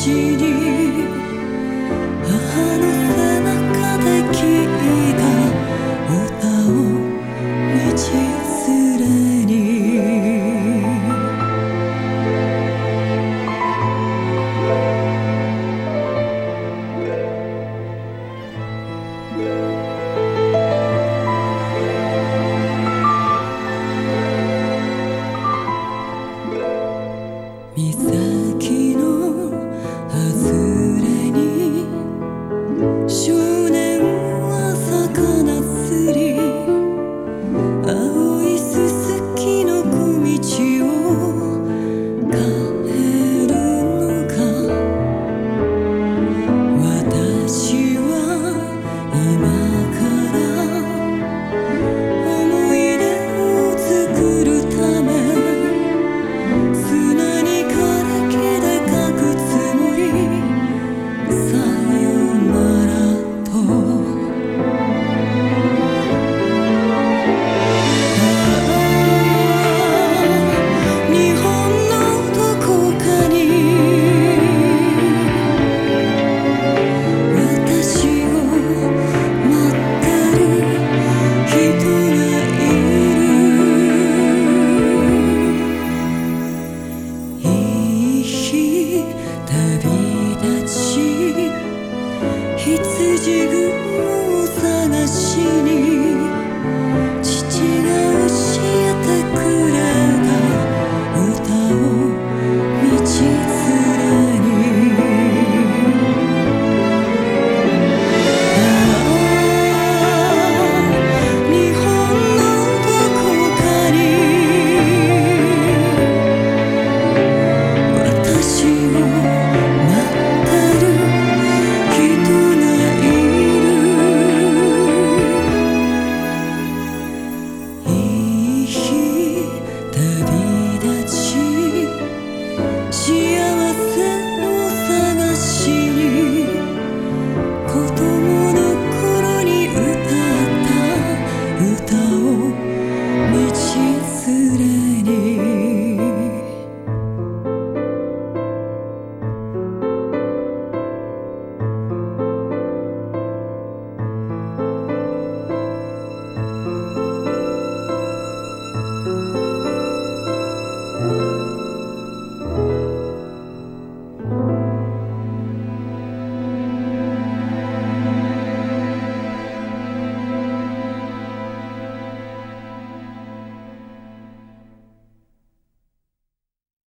私に母の背中で聴いた歌を道すれに水筋群を探しに